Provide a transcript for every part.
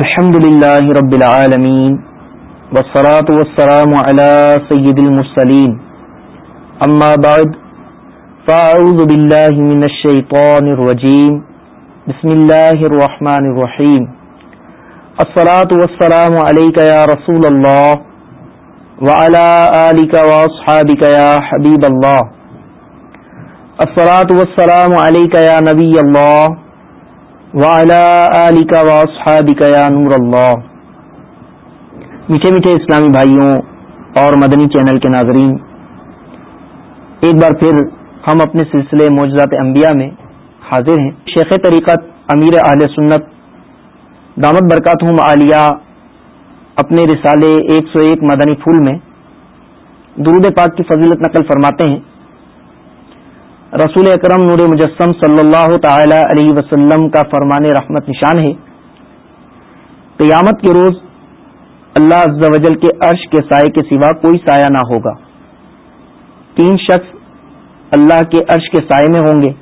الحمد لله رب العالمين والصلاة والسلام على سيد المرسلين أما بعد فأعوذ بالله من الشيطان الرجيم بسم الله الرحمن الرحيم الصلاة والسلام عليك يا رسول الله وعلى آلك وأصحابك يا حبيب الله الصلاة والسلام عليك يا نبي الله وعلى آلك وأصحابك يا نور الله. میٹھے میٹھے اسلامی بھائیوں اور مدنی چینل کے ناظرین، ایک بار پھر ہم اپنے سلسلے معجزات انبیاء میں حاضر ہیں۔ شیخ طریقت امیر اہل سنت دامت برکات ہوں عالیہ اپنے رسالے ایک سو ایک مدنی پھول میں درود پاک کی فضیلت نقل فرماتے ہیں۔ رسول اکرم نور مجسم صلی اللہ تعالی علیہ وسلم کا فرمان رحمت نشان ہے۔ قیامت کے روز اللہ عز و جل کے عرش کے سائے کے سوا کوئی سایہ نہ ہوگا۔ تین شخص اللہ کے عرش کے سائے میں ہوں گے۔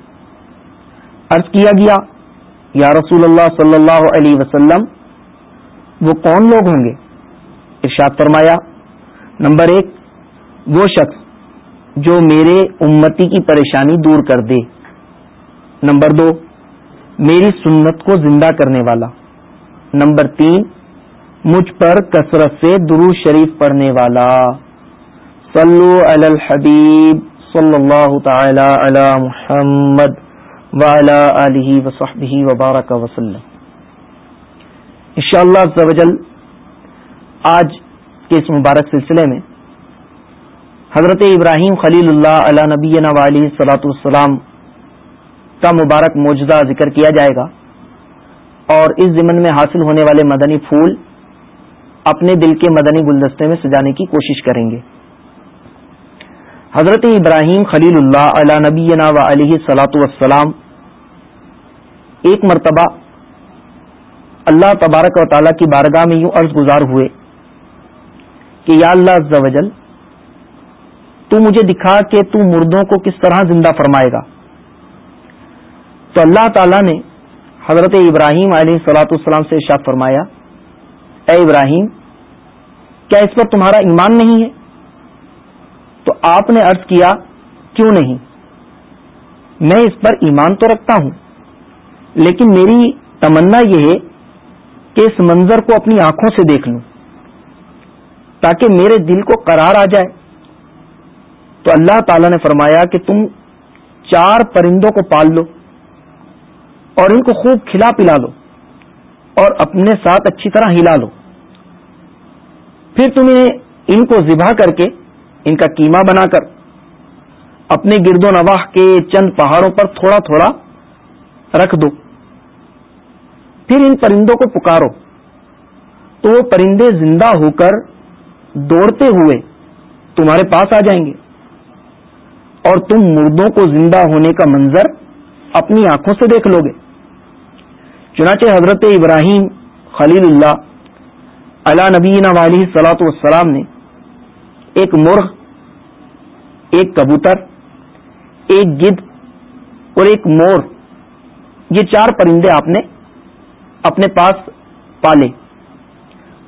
عرض کیا گیا، یا رسول اللہ صلی اللہ علیہ وسلم، وہ کون لوگ ہوں گے؟ ارشاد فرمایا، نمبر ایک، وہ شخص جو میرے امتی کی پریشانی دور کر دے۔ نمبر دو، میری سنت کو زندہ کرنے والا۔ نمبر تین، مجھ پر کثرت سے درو شریف پڑھنے والا۔ صلو علی الحبیب صلی اللہ تعالی علی محمد وعلی آلہ وصحبہ وبارک وسلم انشاءاللہ عزوجل آج کے اس مبارک سلسلے میں حضرت ابراہیم خلیل اللہ علیہ نبی علیہ صلاۃ السلام کا مبارک موجودہ ذکر کیا جائے گا اور اس ضمن میں حاصل ہونے والے مدنی پھول اپنے دل کے مدنی گلدستے میں سجانے کی کوشش کریں گے۔ حضرت ابراہیم خلیل اللہ علیہ نبی و علیہ صلاۃ والسلام ایک مرتبہ اللہ تبارک و تعالیٰ کی بارگاہ میں یوں عرض گزار ہوئے کہ یا اللہ عز و جل تو مجھے دکھا کہ تو مردوں کو کس طرح زندہ فرمائے گا۔ تو اللہ تعالی نے حضرت ابراہیم علیہ سلاۃ السلام سے ارشاد فرمایا، اے ابراہیم، کیا اس پر تمہارا ایمان نہیں ہے؟ تو آپ نے ارض کیا، کیوں نہیں؟ میں اس پر ایمان تو رکھتا ہوں، لیکن میری تمنا یہ ہے کہ اس منظر کو اپنی آنکھوں سے دیکھ لوں، تاکہ میرے دل کو قرار آ جائے۔ تو اللہ تعالی نے فرمایا کہ تم چار پرندوں کو پال لو اور ان کو خوب کھلا پلا لو اور اپنے ساتھ اچھی طرح ہلا لو۔ پھر تمہیں ان کو ذبح کر کے ان کا کیما بنا کر اپنے گرد و نواح کے چند پہاڑوں پر تھوڑا تھوڑا رکھ دو۔ پھر ان پرندوں کو پکارو۔ تو وہ پرندے زندہ ہو کر دوڑتے ہوئے تمہارے پاس آ جائیں گے۔ اور تم مردوں کو زندہ ہونے کا منظر اپنی آنکھوں سے دیکھ لو گے چنانچہ حضرت ابراہیم خلیل اللہ علا نبینا والی سلاۃ والسلام نے ایک مرغ، ایک کبوتر، ایک گد اور ایک مور، یہ چار پرندے آپ نے اپنے پاس پالے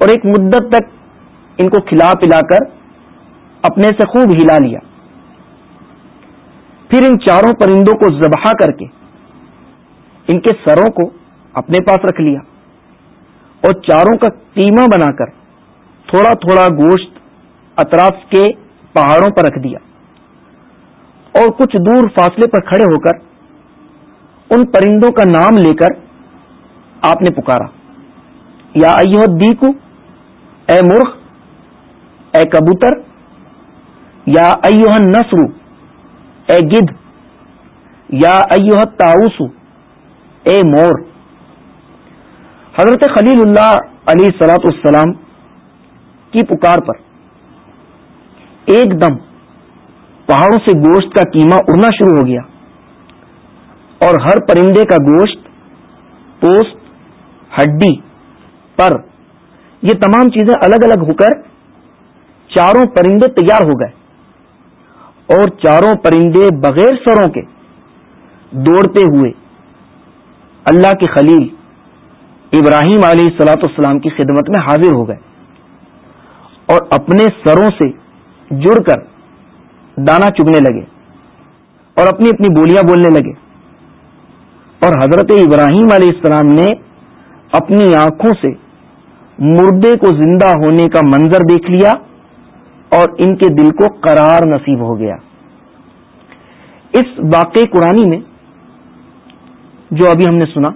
اور ایک مدت تک ان کو کھلا پلا کر اپنے سے خوب ہلا لیا۔ پھر ان چاروں پرندوں کو ذبح کر کے ان کے سروں کو اپنے پاس رکھ لیا اور چاروں کا قیمہ بنا کر تھوڑا تھوڑا گوشت اطراف کے پہاڑوں پر رکھ دیا اور کچھ دور فاصلے پر کھڑے ہو کر ان پرندوں کا نام لے کر آپ نے پکارا۔ یا ایو دیکو اے مرخ اے کبوتر، یا ایوہ نسرو اے گدھ یا ایوہ تاؤس اے مور۔ حضرت خلیل اللہ علیہ سلاۃ السلام کی پکار پر ایک دم پہاڑوں سے گوشت کا کیما اڑنا شروع ہو گیا اور ہر پرندے کا گوشت، پوست، ہڈی پر یہ تمام چیزیں الگ الگ ہو کر چاروں پرندے تیار ہو گئے۔ اور چاروں پرندے بغیر سروں کے دوڑتے ہوئے اللہ کے خلیل ابراہیم علیہ السلاۃ السلام کی خدمت میں حاضر ہو گئے اور اپنے سروں سے جڑ کر دانا چگنے لگے اور اپنی اپنی بولیاں بولنے لگے اور حضرت ابراہیم علیہ السلام نے اپنی آنکھوں سے مردے کو زندہ ہونے کا منظر دیکھ لیا اور ان کے دل کو قرار نصیب ہو گیا۔ اس واقع قرآن میں جو ابھی ہم نے سنا،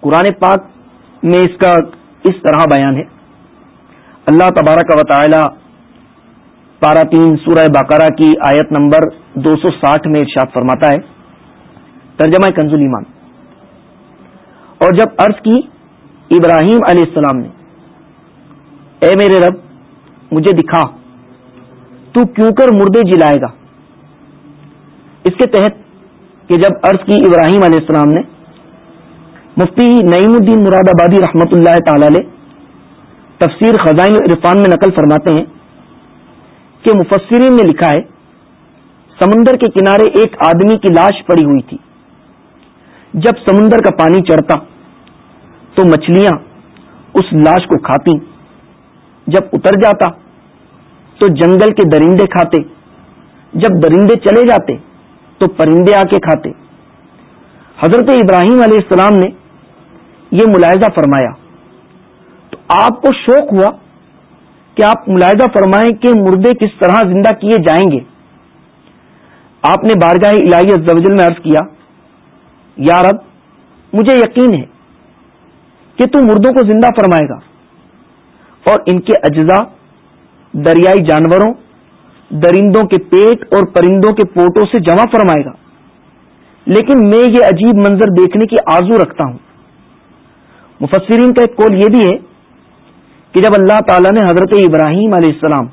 قرآن پاک میں اس کا اس طرح بیان ہے۔ اللہ تبارہ کا وطالعہ پارا تین سورہ باقارہ کی آیت نمبر دو سو ساٹھ میں ارشاد فرماتا ہے۔ ترجمہ کنزول ایمان اور جب عرض کی، ابراہیم علیہ السلام نے، اے میرے رب مجھے دکھا۔ تو کیوں کر مردے جلائے گا؟ اس کے تحت کہ جب عرض کی ابراہیم علیہ السلام نے، مفتی نعیم الدین مراد آبادی رحمت اللہ تعالی علیہ تفسیر خزائن عرفان میں نقل فرماتے ہیں کہ مفسرین نے لکھا ہے، سمندر کے کنارے ایک آدمی کی لاش پڑی ہوئی تھی۔ جب سمندر کا پانی چڑھتا، تو مچھلیاں اس لاش کو کھاتی۔ جب اتر جاتا تو جنگل کے درندے کھاتے، جب درندے چلے جاتے تو پرندے آ کے کھاتے۔ حضرت ابراہیم علیہ السلام نے یہ ملاحظہ فرمایا۔ تو آپ کو شوق ہوا کہ آپ ملاحظہ فرمائیں کہ مردے کس طرح زندہ کیے جائیں گے۔ آپ نے بارگاہ الہی الزوجل میں عرض کیا، یا رب، مجھے یقین ہے کہ تو مردوں کو زندہ فرمائے گا۔ اور ان کے اجزاء دریائی جانوروں، درندوں کے پیٹ اور پرندوں کے پوٹوں سے جمع فرمائے گا۔ لیکن میں یہ عجیب منظر دیکھنے کی آزو رکھتا ہوں۔ مفسرین کا ایک قول یہ بھی ہے کہ جب اللہ تعالی نے حضرت ابراہیم علیہ السلام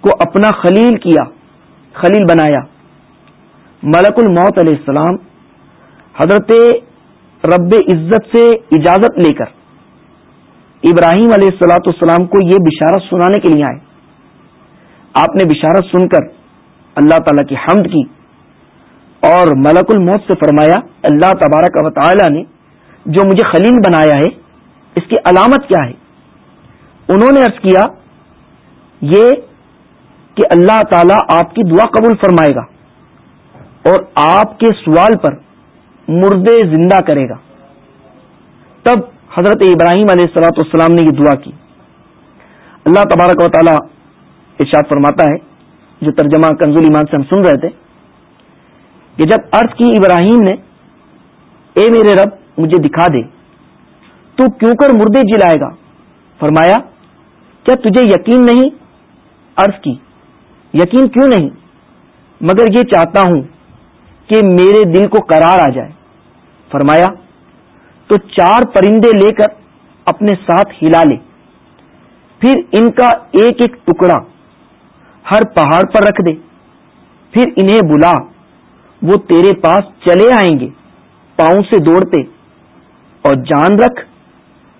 کو اپنا خلیل کیا، خلیل بنایا، ملک الموت علیہ السلام، حضرت رب عزت سے اجازت لے کر ابراہیم علیہ السلاۃ السلام کو یہ بشارت سنانے کے لیے آئے۔ آپ نے بشارت سن کر اللہ تعالی کی حمد کی اور ملک الموت سے فرمایا، اللہ تبارک و تعالی نے جو مجھے خلیل بنایا ہے، اس کی علامت کیا ہے؟ انہوں نے ارض کیا، یہ کہ اللہ تعالی آپ کی دعا قبول فرمائے گا اور آپ کے سوال پر مردے زندہ کرے گا۔ تب حضرت ابراہیم علیہ السلاۃ والسلام نے یہ دعا کی۔ اللہ تبارک و تعالی ارشاد فرماتا ہے، جو ترجمہ کنزول ایمان سے ہم سن رہے تھے، کہ جب عرض کی ابراہیم نے، اے میرے رب، مجھے دکھا دے، تو کیوں کر مردے جلائے گا؟ فرمایا، کیا تجھے یقین نہیں عرض کی؟ یقین کیوں نہیں؟ مگر یہ چاہتا ہوں کہ میرے دل کو قرار آ جائے۔ فرمایا تو چار پرندے لے کر اپنے ساتھ ہلا لے۔ پھر ان کا ایک ایک ٹکڑا ہر پہاڑ پر رکھ دے۔ پھر انہیں بلا، وہ تیرے پاس چلے آئیں گے، پاؤں سے دوڑتے۔ اور جان رکھ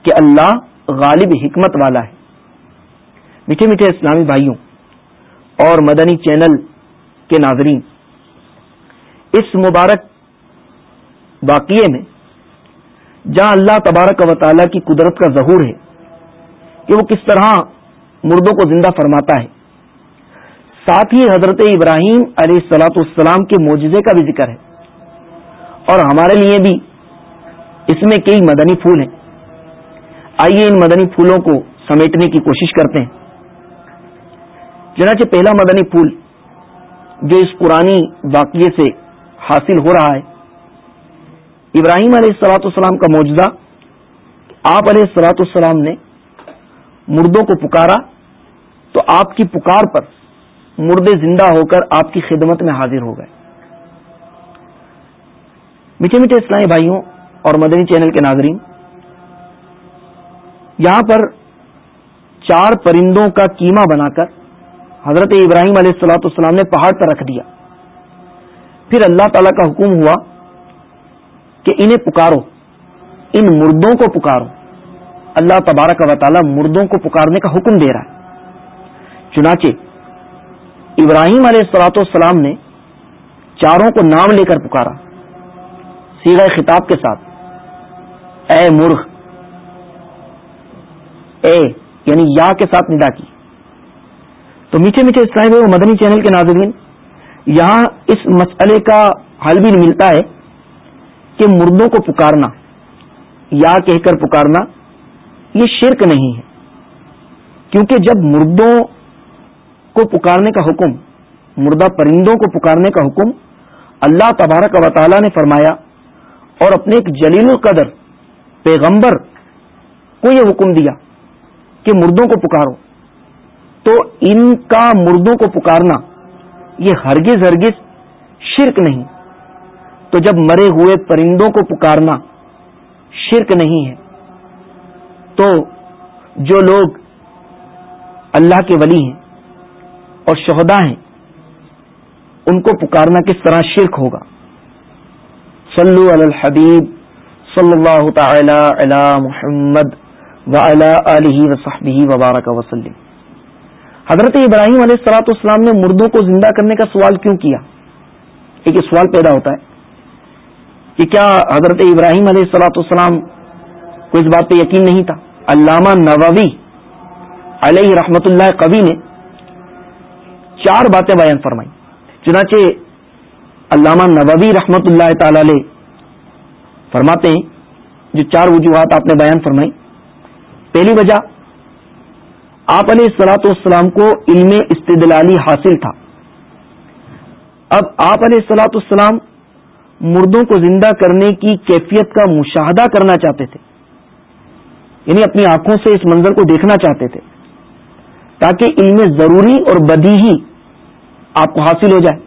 کہ اللہ غالب حکمت والا ہے۔ میٹھے میٹھے اسلامی بھائیوں اور مدنی چینل کے ناظرین، اس مبارک واقعے میں جہاں اللہ تبارک و تعالیٰ کی قدرت کا ظہور ہے، کہ وہ کس طرح مردوں کو زندہ فرماتا ہے۔ ساتھ ہی حضرت ابراہیم علیہ السلاۃ السلام کے معجزے کا بھی ذکر ہے۔ اور ہمارے لیے بھی اس میں کئی مدنی پھول ہیں۔ آئیے ان مدنی پھولوں کو سمیٹنے کی کوشش کرتے ہیں۔ چنانچہ پہلا مدنی پھول جو اس پرانی واقعے سے حاصل ہو رہا ہے ابراہیم علیہ السلاۃ السلام کا موجودہ آپ علیہ السلاۃ السلام نے مردوں کو پکارا، تو آپ کی پکار پر مردے زندہ ہو کر آپ کی خدمت میں حاضر ہو گئے۔ میٹھے میٹھے اسلامی بھائیوں اور مدنی چینل کے ناظرین، یہاں پر چار پرندوں کا کیما بنا کر حضرت ابراہیم علیہ السلاۃ السلام نے پہاڑ پر رکھ دیا۔ پھر اللہ تعالی کا حکم ہوا کہ انہیں پکارو۔ ان مردوں کو پکارو۔ اللہ تبارک و تعالی مردوں کو پکارنے کا حکم دے رہا ہے۔ چنانچہ، ابراہیم علیہ السلاۃ والسلام نے چاروں کو نام لے کر پکارا۔ سیرہ خطاب کے ساتھ، اے مرغ، اے یعنی یا کے ساتھ ندا کی۔ تو میٹھے میٹھے اسلام مدنی چینل کے ناظرین، یہاں اس مسئلے کا حل بھی ملتا ہے۔ کہ مردوں کو پکارنا یا کہہ کر پکارنا، یہ شرک نہیں ہے۔ کیونکہ جب مردوں کو پکارنے کا حکم، مردہ پرندوں کو پکارنے کا حکم اللہ تبارک و تعالی نے فرمایا اور اپنے ایک جلیل القدر پیغمبر کو یہ حکم دیا کہ مردوں کو پکارو، تو ان کا مردوں کو پکارنا یہ ہرگز ہرگز شرک نہیں۔ تو جب مرے ہوئے پرندوں کو پکارنا شرک نہیں ہے، تو جو لوگ اللہ کے ولی ہیں اور شہدا ہیں، ان کو پکارنا کس طرح شرک ہوگا؟ صلو علی الحبیب صلی اللہ تعالی علی محمد وبارک وسلم۔ حضرت ابراہیم علیہ السلاۃ اسلام نے مردوں کو زندہ کرنے کا سوال کیوں کیا؟ ایک سوال پیدا ہوتا ہے کہ کیا حضرت ابراہیم علیہ السلاۃ السلام کو اس بات پہ یقین نہیں تھا؟ علامہ نووی علیہ رحمت اللہ کبھی نے چار باتیں بیان فرمائی چنانچہ علامہ نووی رحمت اللہ تعالی علیہ فرماتے ہیں، جو چار وجوہات آپ نے بیان فرمائی پہلی وجہ، آپ علیہ السلاۃ والسلام کو علم استدلالی حاصل تھا۔ اب آپ علیہ السلاۃ السلام مردوں کو زندہ کرنے کی کیفیت کا مشاہدہ کرنا چاہتے تھے۔ یعنی اپنی آنکھوں سے اس منظر کو دیکھنا چاہتے تھے۔ تاکہ علم ضروری اور بدی ہی آپ کو حاصل ہو جائے۔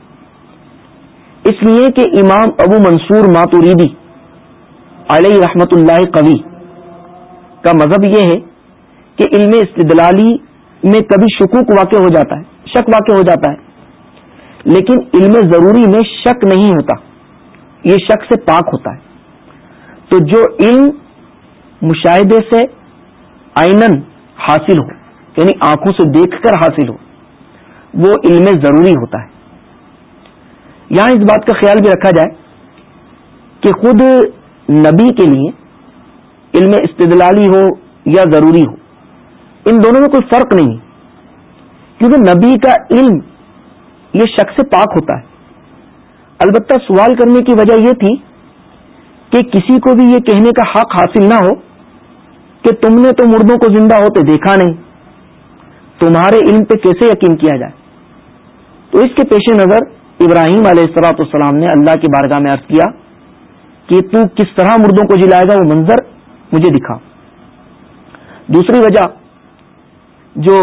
اس لیے کہ امام ابو منصور ماتوریدی علیہ رحمت اللہ قوی کا مذہب یہ ہے کہ علم استدلالی میں کبھی شکوک واقع ہو جاتا ہے، شک واقع ہو جاتا ہے۔ لیکن علم ضروری میں شک نہیں ہوتا۔ یہ شک سے پاک ہوتا ہے۔ تو جو علم مشاہدے سے آئینن حاصل ہو یعنی آنکھوں سے دیکھ کر حاصل ہو، وہ علم ضروری ہوتا ہے۔ یہاں اس بات کا خیال بھی رکھا جائے کہ خود نبی کے لیے علم استدلالی ہو یا ضروری ہو، ان دونوں میں کوئی فرق نہیں۔ کیونکہ نبی کا علم یہ شخص پاک ہوتا ہے۔ البتہ سوال کرنے کی وجہ یہ تھی کہ کسی کو بھی یہ کہنے کا حق حاصل نہ ہو کہ تم نے تو مردوں کو زندہ ہوتے دیکھا نہیں، تمہارے علم پہ کیسے یقین کیا جائے؟ تو اس کے پیش نظر ابراہیم علیہ السلاۃ السلام نے اللہ کی بارگاہ میں عرض کیا کہ تو کس طرح مردوں کو جلائے گا وہ منظر مجھے دکھا۔ دوسری وجہ جو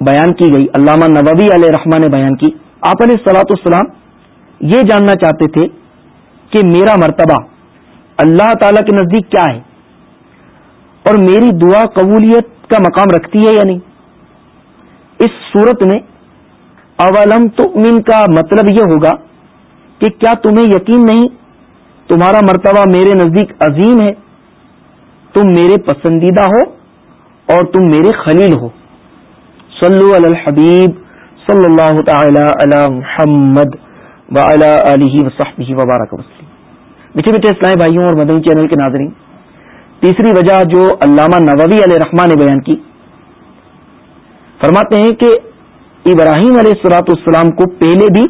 بیان کی گئی، علامہ نووی علیہ رحمان نے بیان کی، آپ علیہ السلاۃ السلام یہ جاننا چاہتے تھے کہ میرا مرتبہ اللہ تعالی کے نزدیک کیا ہے اور میری دعا قبولیت کا مقام رکھتی ہے یا نہیں؟ اس صورت میں اولم تو من کا مطلب یہ ہوگا کہ کیا تمہیں یقین نہیں تمہارا مرتبہ میرے نزدیک عظیم ہے؟ تم میرے پسندیدہ ہو اور تم میرے خلیل ہو۔ صلو علی الحبیب صلی اللہ تعالی علی محمد۔ و علیہ وصحبہ وبارک وسلم۔ میٹھے میٹھے اسلامی بھائیوں اور مدنی چینل کے ناظرین، تیسری وجہ جو علامہ نووی علیہ رحمان نے بیان کی، فرماتے ہیں کہ ابراہیم علیہ السلاۃ السلام کو پہلے بھی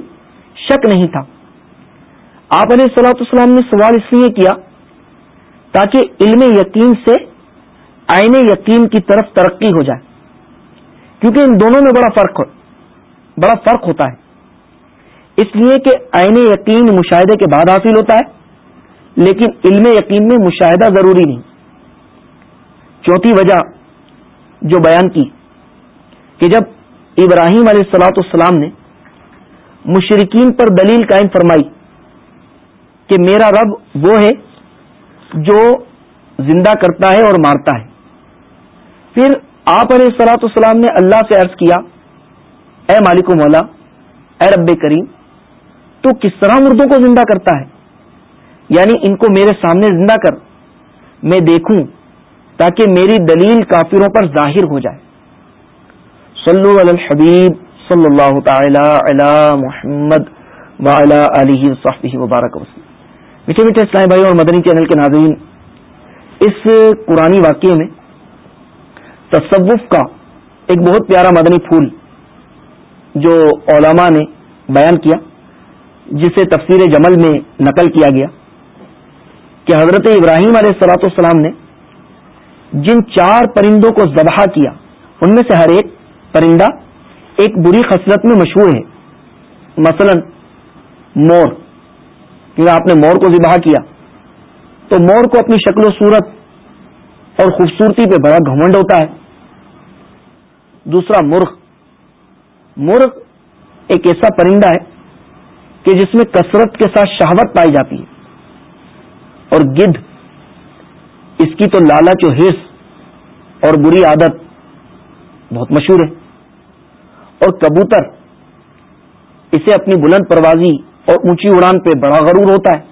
شک نہیں تھا۔ آپ علیہ السلاۃ السلام نے سوال اس لیے کیا تاکہ علم یقین سے آئین یقین کی طرف ترقی ہو جائے، کیونکہ ان دونوں میں بڑا فرق بڑا فرق ہوتا ہے۔ اس لیے کہ آئین یقین مشاہدے کے بعد حاصل ہوتا ہے، لیکن علم یقین میں مشاہدہ ضروری نہیں۔ چوتھی وجہ جو بیان کی، کہ جب ابراہیم علیہ السلاۃ السلام نے مشرقین پر دلیل قائم فرمائی کہ میرا رب وہ ہے جو زندہ کرتا ہے اور مارتا ہے۔ پھر آپ علیہ السلاۃ السلام نے اللہ سے عرض کیا، اے مالک مولا، اے رب کریم تو کس طرح مردوں کو زندہ کرتا ہے؟ یعنی ان کو میرے سامنے زندہ کر، میں دیکھوں تاکہ میری دلیل کافروں پر ظاہر ہو جائے۔ صلو علی الحبیب صلی اللہ تعالی علی محمد وعلی علیہ وبارک وسلم میٹھے میٹھے اسلام بھائی اور مدنی چینل کے ناظرین، اس قرآن واقعے میں تصوف کا ایک بہت پیارا مدنی پھول جو علماء نے بیان کیا جسے تفسیر جمل میں نقل کیا گیا کہ حضرت ابراہیم علیہ السلاۃ السلام نے جن چار پرندوں کو ذبح کیا، ان میں سے ہر ایک پرندہ ایک بری خصلت میں مشہور ہے۔ مثلا مور کیونکہ آپ نے مور کو ذبح کیا۔ تو مور کو اپنی شکل و صورت اور خوبصورتی پہ بڑا گھمنڈ ہوتا ہے۔ دوسرا مرغ مرغ ایک ایسا پرندہ ہے کہ جس میں کثرت کے ساتھ شہوت پائی جاتی ہے۔ اور گدھ، اس کی تو لالچ و حص اور بری عادت بہت مشہور ہے۔ اور کبوتر، اسے اپنی بلند پروازی اور اونچی اڑان پہ بڑا غرور ہوتا ہے۔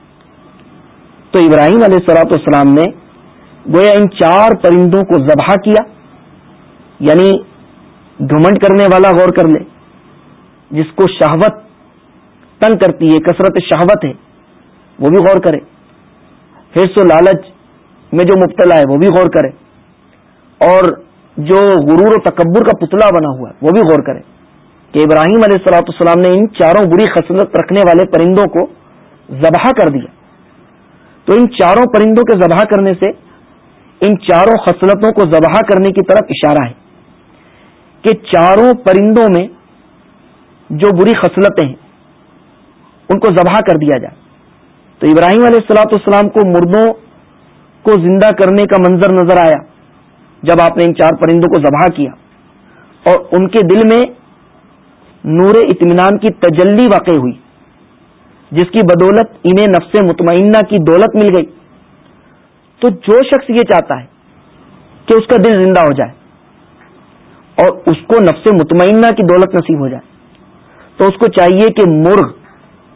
تو ابراہیم علیہ سلاۃ والسلام نے گویا ان چار پرندوں کو ذبح کیا یعنی گھمنڈ کرنے والا غور کر لے، جس کو شہوت تنگ کرتی ہے، کثرت شہوت ہے، وہ بھی غور کرے۔ حص و لالچ میں جو مبتلا ہے، وہ بھی غور کرے۔ اور جو غرور و تکبر کا پتلا بنا ہوا ہے، وہ بھی غور کرے۔ کہ ابراہیم علیہ السلاۃ السلام نے ان چاروں بری خصلت رکھنے والے پرندوں کو ذبح کر دیا۔ تو ان چاروں پرندوں کے ذبح کرنے سے ان چاروں خصلتوں کو ذبح کرنے کی طرف اشارہ ہے کہ چاروں پرندوں میں جو بری خصلتیں ہیں ان کو ذبح کر دیا جائے۔ تو ابراہیم علیہ السلاۃ السلام کو مردوں کو زندہ کرنے کا منظر نظر آیا، جب آپ نے ان چار پرندوں کو ذبح کیا۔ اور ان کے دل میں نور اطمینان کی تجلی واقع ہوئی، جس کی بدولت انہیں نفس مطمئنہ کی دولت مل گئی۔ تو جو شخص یہ چاہتا ہے کہ اس کا دل زندہ ہو جائے اور اس کو نفس مطمئنہ کی دولت نصیب ہو جائے، تو اس کو چاہیے کہ مرغ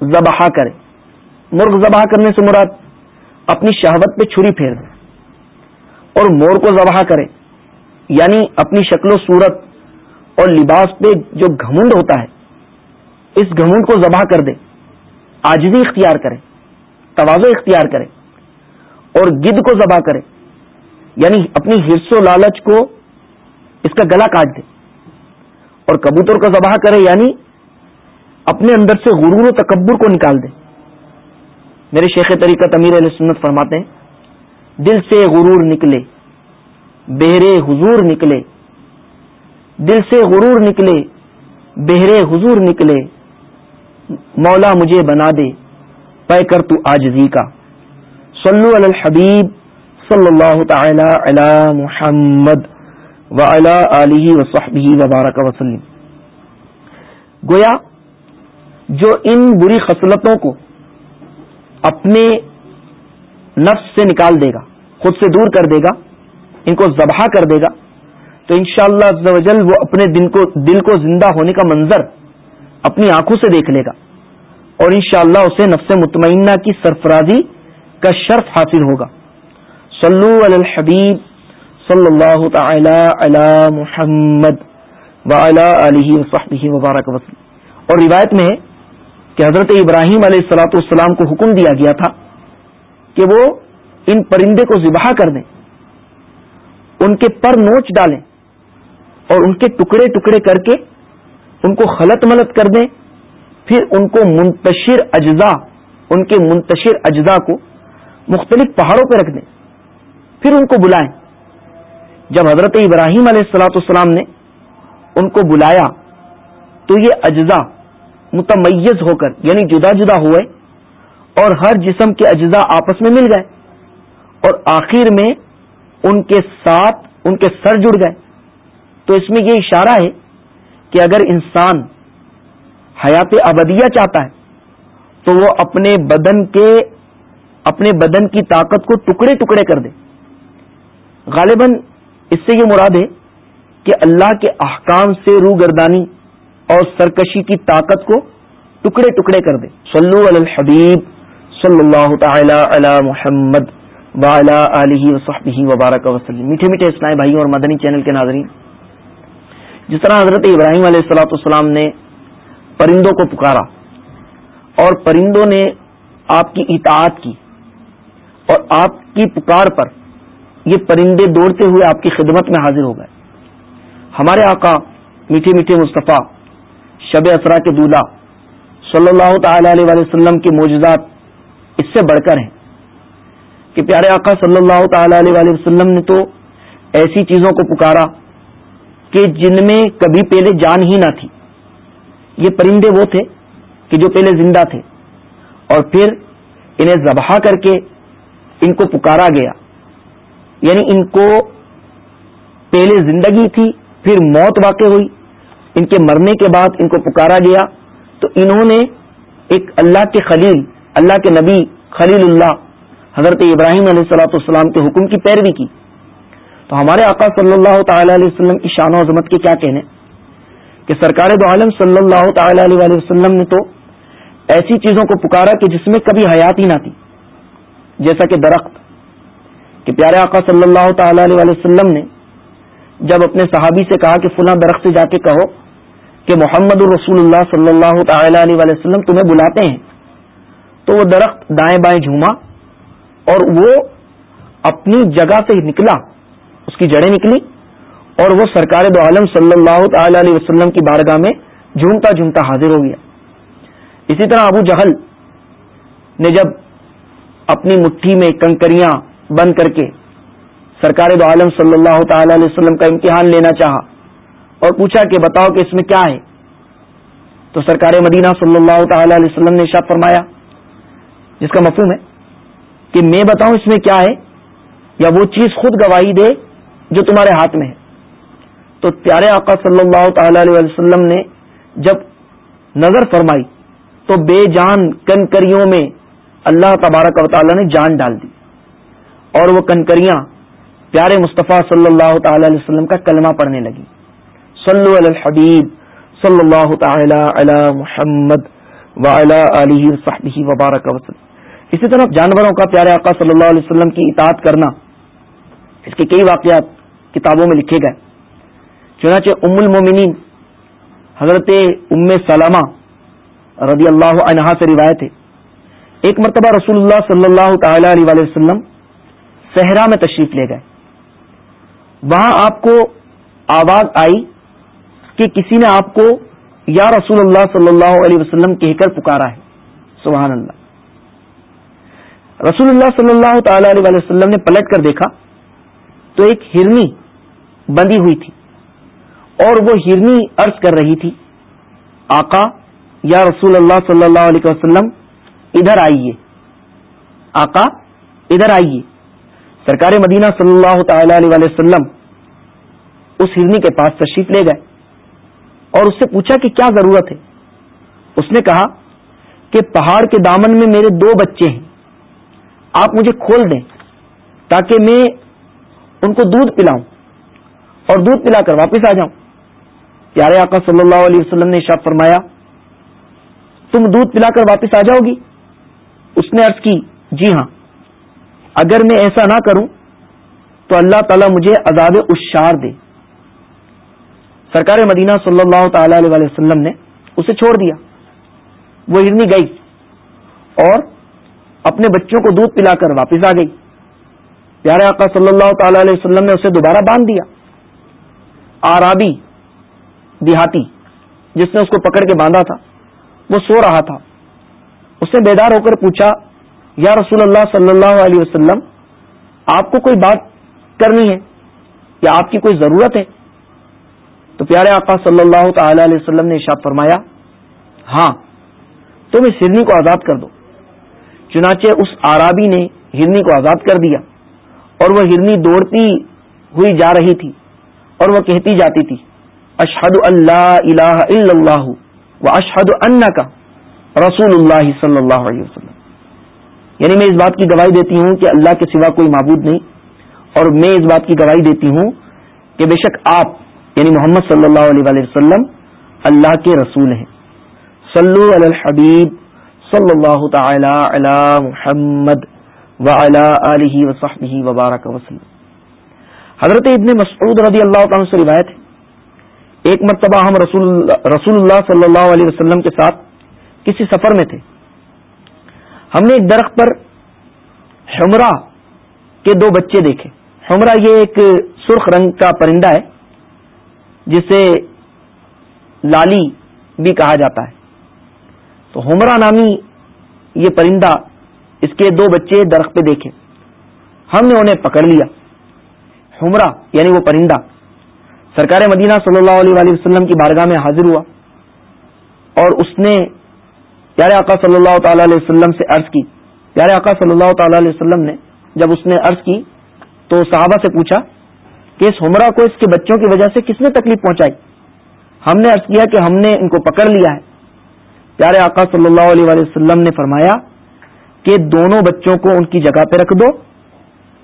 ذبح کرے۔ مرغ ذبح کرنے سے مراد اپنی شہوت پہ چھری پھیر دے اور مور کو ذبح کرے۔ یعنی اپنی شکل و صورت اور لباس پہ جو گھمنڈ ہوتا ہے، اس گھمنڈ کو ذبح کر دے۔ آجوی اختیار کرے توازو اختیار کرے اور گد کو ذبح کرے۔ یعنی اپنی ہرس و لالچ کو اس کا گلا کاٹ دے اور کبوتر کو ذبح کرے یعنی اپنے اندر سے غرور و تکبر کو نکال دے میرے شیخ طریقہ امیر علیہ سنت فرماتے ہیں، دل سے غرور نکلے بہرے حضور نکلے۔ دل سے غرور نکلے بہرے حضور نکلے۔ مولا مجھے بنا دے، پے کر تو آجزی کا۔ صلو علی الحبیب صلی اللہ تعالی علی محمد و علی وصحبہ وبارک وسلم گویا جو ان بری خصلتوں کو اپنے نفس سے نکال دے گا، خود سے دور کر دے گا، ان کو ذبح کر دے گا، تو انشاءاللہ شاء اللہ وہ اپنے دل کو دل کو زندہ ہونے کا منظر اپنی آنکھوں سے دیکھ لے گا۔ اور انشاءاللہ اسے نفس مطمئنہ کی سرفرازی کا شرف حاصل ہوگا۔ صلو علی الحبیب صلی اللہ تعالی علی محمد علیہ وصحبہ وبارک وسلم۔ اور روایت میں ہے کہ حضرت ابراہیم علیہ السلاۃ السلام کو حکم دیا گیا تھا کہ وہ ان پرندے کو ذبح کر دیں، ان کے پر نوچ ڈالیں اور ان کے ٹکڑے ٹکڑے کر کے ان کو خلط ملت کر دیں، پھر ان کو منتشر اجزاء، ان کے منتشر اجزاء کو مختلف پہاڑوں پہ رکھ دیں، پھر ان کو بلائیں۔ جب حضرت ابراہیم علیہ السلاۃ السلام نے ان کو بلایا تو یہ اجزاء متمیز ہو کر یعنی جدا جدا ہوئے اور ہر جسم کے اجزاء آپس میں مل گئے اور آخر میں ان کے ساتھ ان کے سر جڑ گئے۔ تو اس میں یہ اشارہ ہے کہ اگر انسان حیات ابدیہ چاہتا ہے، تو وہ اپنے بدن کے، اپنے بدن کی طاقت کو ٹکڑے ٹکڑے کر دے۔ غالباً اس سے یہ مراد ہے کہ اللہ کے احکام سے روگردانی اور سرکشی کی طاقت کو ٹکڑے ٹکڑے کر دے۔ صلو علی الحبیب صلی اللہ تعالی علی محمد وعلی علیہ وصحبہ وبارک وسلم۔ میٹھے میٹھے اسلام بھائی اور مدنی چینل کے ناظرین، جس طرح حضرت ابراہیم علیہ السلاۃ السلام نے پرندوں کو پکارا اور پرندوں نے آپ کی اطاعت کی اور آپ کی پکار پر یہ پرندے دوڑتے ہوئے آپ کی خدمت میں حاضر ہو گئے۔ ہمارے آقا میٹھے میٹھے مصطفیٰ شب اسرا کے دولہا صلی اللہ تعالی علیہ وسلم کے موجودات اس سے بڑھ کر ہیں کہ پیارے آقا صلی اللہ تعالی علیہ وسلم نے تو ایسی چیزوں کو پکارا کہ جن میں کبھی پہلے جان ہی نہ تھی۔ یہ پرندے وہ تھے کہ جو پہلے زندہ تھے۔ اور پھر انہیں ذبح کر کے ان کو پکارا گیا۔ یعنی ان کو پہلے زندگی تھی، پھر موت واقع ہوئی۔ ان کے مرنے کے بعد ان کو پکارا گیا، تو انہوں نے ایک اللہ کے خلیل، اللہ کے نبی خلیل اللہ، حضرت ابراہیم علیہ السلاۃ والسلام کے حکم کی پیروی کی۔ تو ہمارے آقا صلی اللہ تعالی علیہ وسلم کی شان و عظمت کے کیا کہنے؟ کہ سرکار دو عالم صلی اللہ تعالی علیہ وسلم نے تو ایسی چیزوں کو پکارا کہ جس میں کبھی حیات ہی نہ تھی۔ جیسا کہ درخت، کہ پیارے آقا صلی اللہ تعالی علیہ وسلم نے جب اپنے صحابی سے کہا کہ فلاں درخت سے جا کے کہو کہ محمد الرسول اللہ صلی اللہ تعالی علیہ وسلم تمہیں بلاتے ہیں۔ تو وہ درخت دائیں بائیں جھوما اور وہ اپنی جگہ سے نکلا، اس کی جڑیں نکلی اور وہ سرکار دو عالم صلی اللہ تعالی علیہ وسلم کی بارگاہ میں جھومتا جھومتا حاضر ہو گیا۔ اسی طرح ابو جہل نے جب اپنی مٹھی میں کنکریاں بند کر کے سرکار دو عالم صلی اللہ تعالی علیہ وسلم کا امتحان لینا چاہا اور پوچھا کہ بتاؤ کہ اس میں کیا ہے؟ تو سرکار مدینہ صلی اللہ تعالی علیہ وسلم نے ارشاد فرمایا، جس کا مفہوم ہے کہ میں بتاؤں اس میں کیا ہے، یا وہ چیز خود گواہی دے جو تمہارے ہاتھ میں ہے۔ تو پیارے آقا صلی اللہ تعالی علیہ وسلم نے جب نظر فرمائی، تو بے جان کنکریوں میں اللہ تبارک و تعالی نے جان ڈال دی۔ اور وہ کنکریاں پیارے مصطفیٰ صلی اللہ تعالی علیہ وسلم کا کلمہ پڑھنے لگی۔ صلو علی الحبیب صلی اللہ تعالی علی محمد علیہ صحبہ وبارک وسلم. اسی طرح جانوروں کا پیارے آقا صلی اللہ علیہ وسلم کی اطاعت کرنا، اس کے کئی واقعات کتابوں میں لکھے گئے۔ چنانچہ ام المومنین، حضرت ام سلامہ رضی اللہ عنہا سے روایت ہے۔ ایک مرتبہ رسول اللہ صلی اللہ تعالی علیہ وسلم صحرا میں تشریف لے گئے۔ وہاں آپ کو آواز آئی کہ کسی نے آپ کو یا رسول اللہ صلی اللہ علیہ وسلم کہہ کر پکارا ہے۔ سبحان اللہ۔ رسول اللہ صلی اللہ تعالی علیہ وسلم نے پلٹ کر دیکھا تو ایک ہرنی بندی ہوئی تھی اور وہ ہرنی عرض کر رہی تھی، آقا، یا رسول اللہ صلی اللہ علیہ وسلم، ادھر آئیے۔ آقا، ادھر آئیے۔ سرکار مدینہ صلی اللہ تعالی علیہ وسلم اس ہرنی کے پاس تشریف لے گئے۔ اور اس سے پوچھا کہ کیا ضرورت ہے؟ اس نے کہا کہ پہاڑ کے دامن میں میرے دو بچے ہیں۔ آپ مجھے کھول دیں تاکہ میں ان کو دودھ پلاؤں اور دودھ پلا کر واپس آ جاؤں۔ پیارے آقا صلی اللہ علیہ وسلم نے شاپ فرمایا، تم دودھ پلا کر واپس آ جاؤ گی؟ اس نے عرض کی جی ہاں۔ اگر میں ایسا نہ کروں تو اللہ تعالی مجھے عذاب اشار دے۔ سرکار مدینہ صلی اللہ تعالی علیہ وسلم نے اسے چھوڑ دیا۔ وہ ہرنی گئی اور اپنے بچوں کو دودھ پلا کر واپس آ گئی۔ پیارے آقا صلی اللہ تعالی علیہ وسلم نے اسے دوبارہ باندھ دیا۔ آرابی دیہاتی، جس نے اس کو پکڑ کے باندھا تھا، وہ سو رہا تھا۔ اس نے بیدار ہو کر پوچھا، یا رسول اللہ صلی اللہ علیہ وسلم، آپ کو کوئی بات کرنی ہے؟ یا آپ کی کوئی ضرورت ہے؟ تو پیارے آقا صلی اللہ تعالی علیہ وسلم نے اشاعت فرمایا ہاں تم اس ہرنی کو آزاد کر دو۔ چنانچہ اس آرابی نے ہرنی کو آزاد کر دیا اور وہ ہرنی دوڑتی ہوئی جا رہی تھی اور وہ کہتی جاتی تھی اشحد اللہ الہ الا اللہ و اشحد ان کا رسول اللہ صلی اللہ علیہ وسلم. یعنی میں اس بات کی گواہی دیتی ہوں کہ اللہ کے سوا کوئی معبود نہیں اور میں اس بات کی گواہی دیتی ہوں کہ بے شک آپ یعنی محمد صلی اللہ علیہ وسلم اللہ کے رسول ہیں۔ صلو علی الحبیب صلی اللہ تعالی علی محمد علیہ وصحبہ وبارک وسلم۔ حضرت ابن مسعود رضی اللہ تعالیٰ سے روایت ہے۔ ایک مرتبہ ہم رسول رسول اللہ صلی اللہ علیہ وسلم کے ساتھ کسی سفر میں تھے۔ ہم نے ایک درخت پر ہمرا کے دو بچے دیکھے۔ ہمرا یہ ایک سرخ رنگ کا پرندہ ہے۔ جسے لالی بھی کہا جاتا ہے۔ تو ہمرا نامی یہ پرندہ اس کے دو بچے درخت پہ دیکھے۔ ہم نے انہیں پکڑ لیا۔ ہمرا یعنی وہ پرندہ سرکار مدینہ صلی اللہ علیہ وسلم کی بارگاہ میں حاضر ہوا اور اس نے پیارے آقا صلی اللہ تعالی علیہ وسلم سے عرض کی۔ پیارے آقا صلی اللہ تعالی علیہ وسلم نے جب اس نے عرض کی تو صحابہ سے پوچھا کہ اس ہمرا کو اس کے بچوں کی وجہ سے کس نے تکلیف پہنچائی؟ ہم نے عرض کیا کہ ہم نے ان کو پکڑ لیا ہے۔ پیارے آقا صلی اللہ علیہ وسلم نے فرمایا کہ دونوں بچوں کو ان کی جگہ پہ رکھ دو۔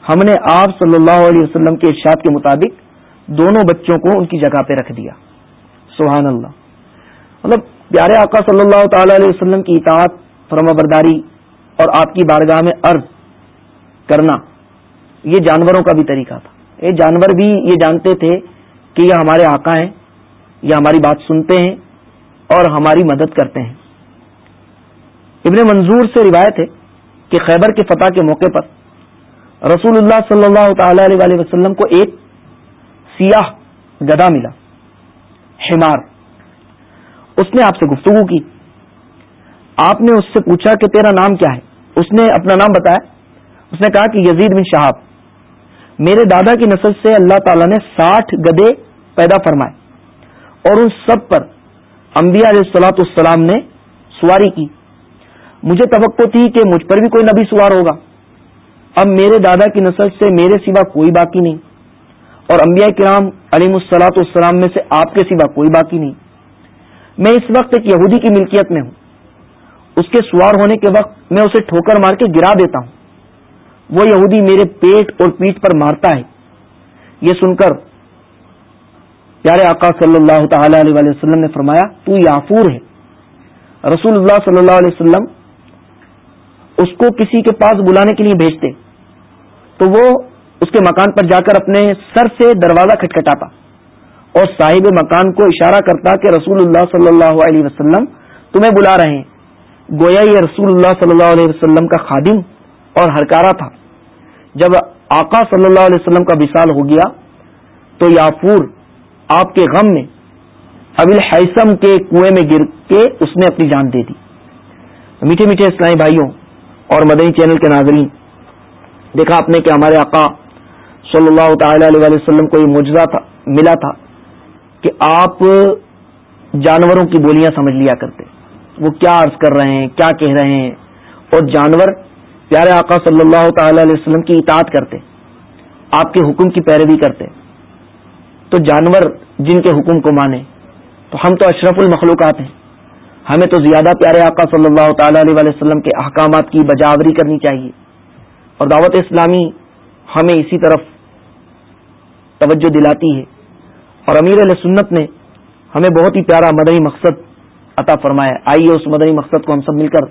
ہم نے آپ صلی اللہ علیہ وسلم کے ارشاد کے مطابق دونوں بچوں کو ان کی جگہ پہ رکھ دیا۔ سبحان اللہ۔ مطلب پیارے آقا صلی اللہ تعالی علیہ وسلم کی اطاعت، فرما برداری اور آپ کی بارگاہ میں عرض کرنا، یہ جانوروں کا بھی طریقہ تھا۔ یہ جانور بھی یہ جانتے تھے کہ یہ ہمارے آقا ہیں، یہ ہماری بات سنتے ہیں اور ہماری مدد کرتے ہیں۔ ابن منظور سے روایت ہے کہ خیبر کے فتح کے موقع پر رسول اللہ صلی اللہ تعالی علیہ وسلم کو ایک سیاہ گدا ملا ہمار اس نے آپ سے گفتگو کی۔ آپ نے اس سے پوچھا کہ تیرا نام کیا ہے؟ اس نے اپنا نام بتایا۔ اس نے کہا کہ یزید بن شہاب۔ میرے دادا کی نسل سے اللہ تعالی نے ساٹھ گدے پیدا فرمائے اور ان سب پر انبیاء علیہ السلاۃ السلام نے سواری کی۔ مجھے توقع تھی کہ مجھ پر بھی کوئی نبی سوار ہوگا۔ اب میرے دادا کی نسل سے میرے سوا کوئی باقی نہیں اور انبیاء کرام علیم السلاط السلام میں سے آپ کے سوا کوئی باقی نہیں۔ میں اس وقت ایک یہودی کی ملکیت میں ہوں۔ اس کے سوار ہونے کے وقت میں اسے ٹھوکر مار کے گرا دیتا ہوں۔ وہ یہودی میرے پیٹ اور پیٹ پر مارتا ہے۔ یہ سن کر پیارے آقا صلی اللہ تعالی علیہ وسلم نے فرمایا، تو یافور ہے۔ رسول اللہ صلی اللہ علیہ وسلم اس کو کسی کے پاس بلانے کے لیے بھیجتے۔ تو وہ اس کے مکان پر جا کر اپنے سر سے دروازہ کھٹکھٹاتا۔ اور صاحب مکان کو اشارہ کرتا کہ رسول اللہ صلی اللہ علیہ وسلم تمہیں بلا رہے ہیں۔ گویا یہ رسول اللہ صلی اللہ علیہ وسلم کا خادم اور ہرکارا تھا۔ جب آقا صلی اللہ علیہ وسلم کا وصال ہو گیا تو یافور آپ کے غم میں ابل حیثم کے کنویں میں گر کے اس نے اپنی جان دے دی۔ میٹھے میٹھے اسلامی بھائیوں اور مدنی چینل کے ناظرین، دیکھا آپ نے کہ ہمارے آقا صلی اللہ تعالی علیہ وسلم کو یہ مجزہ تھا، ملا تھا کہ آپ جانوروں کی بولیاں سمجھ لیا کرتے۔ وہ کیا عرض کر رہے ہیں، کیا کہہ رہے ہیں؟ اور جانور پیارے آقا صلی اللہ تعالی علیہ وسلم کی اطاعت کرتے، آپ کے حکم کی پیروی کرتے۔ تو جانور جن کے حکم کو مانے، تو ہم تو اشرف المخلوقات ہیں۔ ہمیں تو زیادہ پیارے آقا صلی اللہ تعالی علیہ وسلم کے احکامات کی بجاوری کرنی چاہیے۔ اور دعوت اسلامی ہمیں اسی طرف توجہ دلاتی ہے۔ اور امیر علیہ سنت نے ہمیں بہت ہی پیارا مدنی مقصد عطا فرمایا آئیے اس مدنی مقصد کو ہم سب مل کر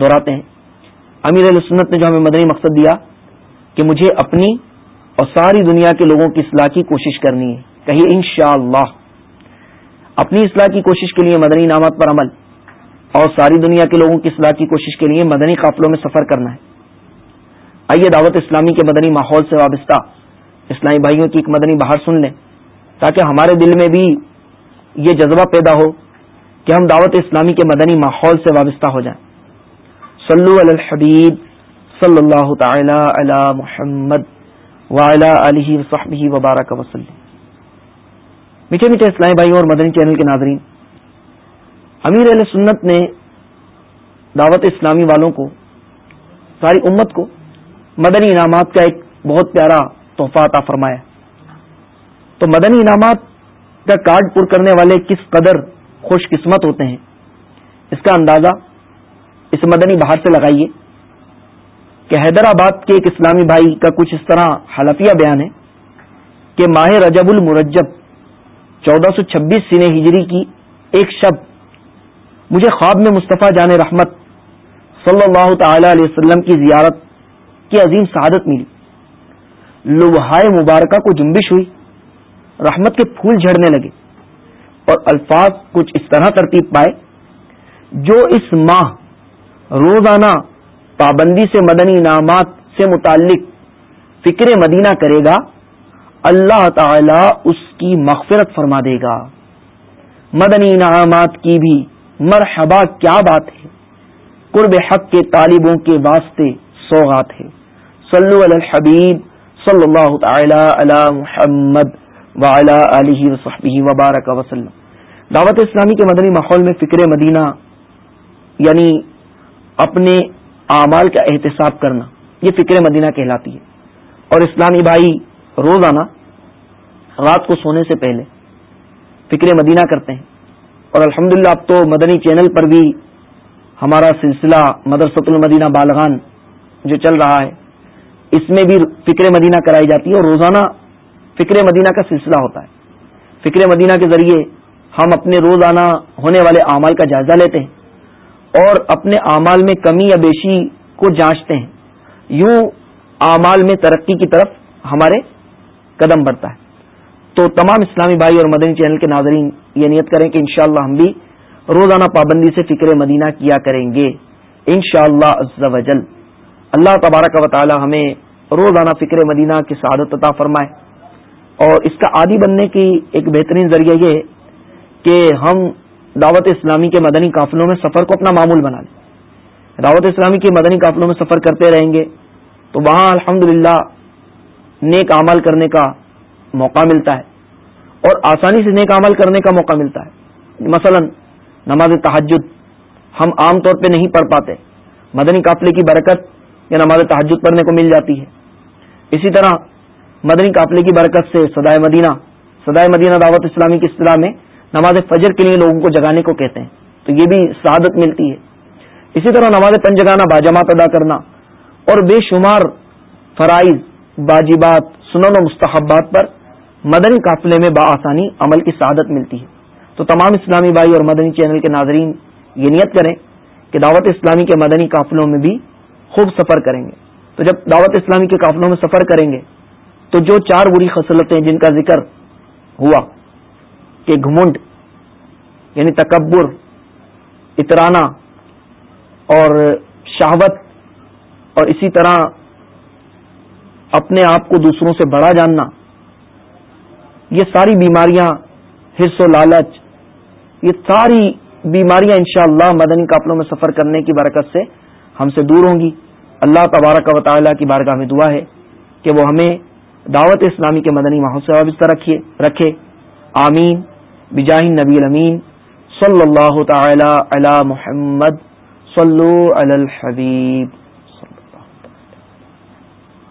دہراتے ہیں۔ امیر علیہ سنت نے جو ہمیں مدنی مقصد دیا کہ مجھے اپنی اور ساری دنیا کے لوگوں کی اصلاح کی کوشش کرنی ہے۔ کہیے ان اللہ اپنی اصلاح کی کوشش کے لیے مدنی نامات پر عمل اور ساری دنیا کے لوگوں کی اصلاح کی کوشش کے لیے مدنی قافلوں میں سفر کرنا ہے۔ آئیے دعوت اسلامی کے مدنی ماحول سے وابستہ اسلامی بھائیوں کی ایک مدنی بہار سن لیں تاکہ ہمارے دل میں بھی یہ جذبہ پیدا ہو کہ ہم دعوت اسلامی کے مدنی ماحول سے وابستہ ہو جائیں۔ صلو علی الحبیب صلی اللہ تعالی علی محمد وعلی علیہ وصحبہ وبارک وسلم۔ میٹھے میٹھے اسلامی بھائیوں اور مدنی چینل کے ناظرین، امیر علیہ سنت نے دعوت اسلامی والوں کو، ساری امت کو مدنی انعامات کا ایک بہت پیارا تحفہ عطا فرمایا۔ تو مدنی انعامات کا کارڈ پر کرنے والے کس قدر خوش قسمت ہوتے ہیں، اس کا اندازہ اس مدنی بہار سے لگائیے کہ حیدرآباد کے ایک اسلامی بھائی کا کچھ اس طرح حلفیہ بیان ہے کہ ماہ رجب المرجب چودہ سو چھبیس سین ہجری کی ایک شب مجھے خواب میں مصطفیٰ جان رحمت صلی اللہ تعالی علیہ وسلم کی زیارت کی عظیم سعادت ملی۔ لوہائے مبارکہ کو جنبش ہوئی، رحمت کے پھول جھڑنے لگے اور الفاظ کچھ اس طرح ترتیب پائے، جو اس ماہ روزانہ پابندی سے مدنی انعامات سے متعلق فکر مدینہ کرے گا، اللہ تعالی اس کی مغفرت فرما دے گا۔ مدنی انعامات کی بھی مرحبا کیا بات ہے۔ قرب حق کے طالبوں کے واسطے سوغات ہے۔ صلو علی الحبیب، صلی اللہ تعالی علی محمد وعلی علیہ وصحبہ وبارک وسلم۔ دعوت اسلامی کے مدنی ماحول میں فکر مدینہ یعنی اپنے اعمال کا احتساب کرنا، یہ فکر مدینہ کہلاتی ہے۔ اور اسلامی بھائی روزانہ رات کو سونے سے پہلے فکر مدینہ کرتے ہیں۔ اور الحمد اب تو مدنی چینل پر بھی ہمارا سلسلہ مدرسۃ المدینہ بالغان جو چل رہا ہے، اس میں بھی فکر مدینہ کرائی جاتی ہے اور روزانہ فکر مدینہ کا سلسلہ ہوتا ہے۔ فکر مدینہ کے ذریعے ہم اپنے روزانہ ہونے والے اعمال کا جائزہ لیتے ہیں۔ اور اپنے اعمال میں کمی یا بیشی کو جانچتے ہیں۔ یوں اعمال میں ترقی کی طرف ہمارے قدم بڑھتا ہے۔ تو تمام اسلامی بھائی اور مدنی چینل کے ناظرین، یہ نیت کریں کہ انشاءاللہ ہم بھی روزانہ پابندی سے فکر مدینہ کیا کریں گے۔ ان شاء اللہ اللہ تبارک و تعالی ہمیں روزانہ فکر مدینہ کی سعادت عطا فرمائے۔ اور اس کا عادی بننے کی ایک بہترین ذریعہ یہ کہ ہم دعوت اسلامی کے مدنی قافلوں میں سفر کو اپنا معمول بنا لیں۔ دعوت اسلامی کے مدنی قافلوں میں سفر کرتے رہیں گے، تو وہاں الحمد نیک عمل کرنے کا موقع ملتا ہے۔ اور آسانی سے نیک عمل کرنے کا موقع ملتا ہے۔ مثلا نماز تحجد ہم عام طور پہ نہیں پڑھ پاتے۔ مدنی قافلے کی برکت یا نماز تحجد پڑھنے کو مل جاتی ہے۔ اسی طرح مدنی قافلے کی برکت سے سدائے مدینہ سدائے مدینہ دعوت اسلامی کی اصطلاح میں نماز فجر کے لیے لوگوں کو جگانے کو کہتے ہیں، تو یہ بھی سعادت ملتی ہے۔ اسی طرح نماز پنج جگانا، باجماعت ادا کرنا، اور بے شمار فرائض باجیبات سنن و مستحبات پر مدنی قافلے میں بآسانی عمل کی سعادت ملتی ہے۔ تو تمام اسلامی بھائی اور مدنی چینل کے ناظرین، یہ نیت کریں کہ دعوت اسلامی کے مدنی قافلوں میں بھی خوب سفر کریں گے۔ تو جب دعوت اسلامی کے قافلوں میں سفر کریں گے، تو جو چار بری خصلتیں جن کا ذکر ہوا کہ گھمنڈ یعنی تکبر اترانا اور شہوت اور اسی طرح اپنے آپ کو دوسروں سے بڑا جاننا، یہ ساری بیماریاں حص و لالچ، یہ ساری بیماریاں انشاءاللہ مدنی قافلوں میں سفر کرنے کی برکت سے ہم سے دور ہوں گی۔ اللہ تبارک و تعالیٰ کی بارگاہ میں دعا ہے کہ وہ ہمیں دعوت اسلامی کے مدنی ماحول سے وابستہ رکھے۔ آمین۔ بجاہ نبی الامین صلی اللہ تعالی علی محمد صلو علی الحبیب